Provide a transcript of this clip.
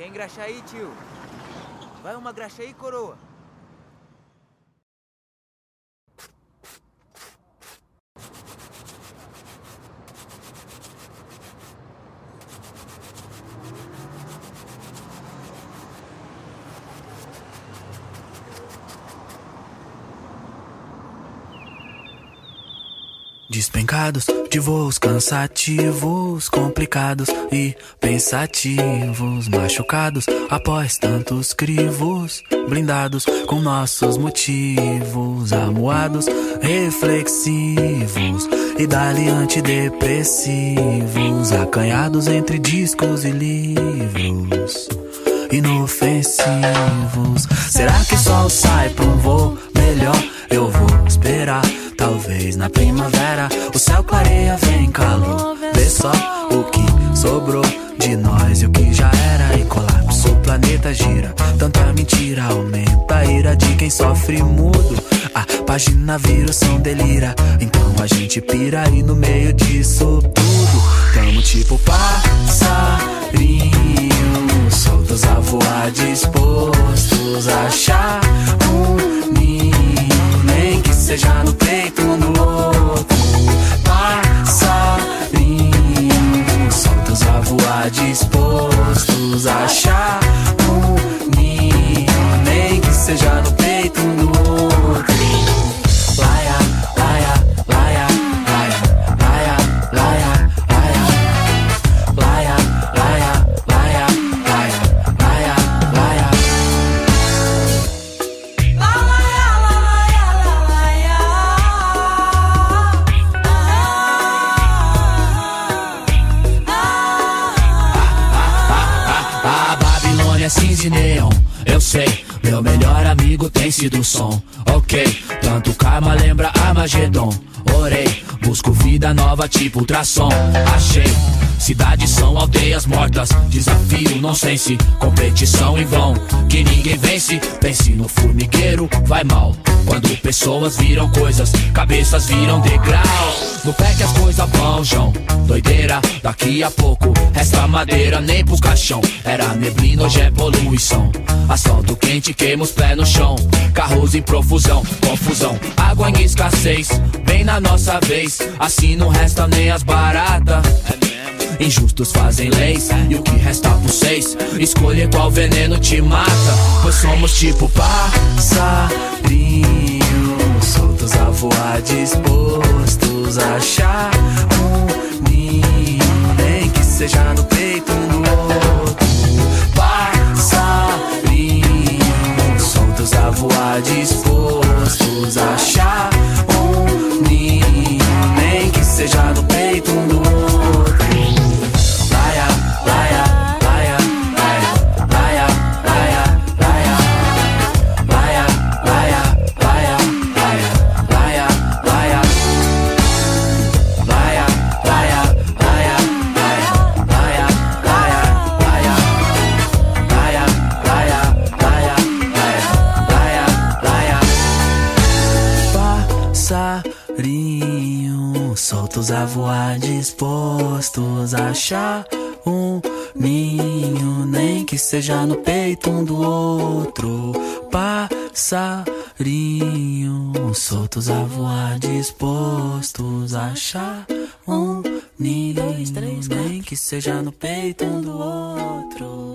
Quer engraxar aí, tio? Vai uma graxa aí, coroa. Despencados de voos cansativos, complicados e pensativos, machucados após tantos crivos, blindados com nossos motivos, amuados, reflexivos e dali antidepressivos, acanhados entre discos e livros. Inofensivos. Será que o sol sai pra um voo nós e o que já era. E colapso, o planeta gira. Tanta mentira aumenta a ira de quem sofre mudo. A página vira, o delira. Então a gente pira e no meio disso tudo. Tamo tipo passarinho, soltos a voar, dispostos a achar um ninho, nem que seja no Babilônia é cinza e neon, eu sei. Meu melhor amigo tem sido som, ok. Tanto karma lembra Armagedon. Orei, busco vida nova tipo ultrassom. Achei, cidades são aldeias mortas. Desafio, nonsense, competição em vão. Que ninguém vence, pense no formigueiro, vai mal. Quando pessoas viram coisas, cabeças viram degrau. No pé que as coisas vão, João. Doideira, daqui a pouco resta madeira nem pro caixão. Era neblina, hoje é poluição. Asfalto quente, queima os pés no chão. Carros em profusão, confusão. Água em escassez, bem na nossa vez. Assim não resta nem as baratas. Injustos fazem leis e o que resta por seis Escolher qual veneno te mata Pois somos tipo passarinho Soltos a voar, dispostos a achar seja no peito soltos a voar, dispostos a achar um ninho, nem que seja no peito um do outro. Passarinho, soltos a voar, dispostos a achar um ninho, nem que seja no peito um do outro.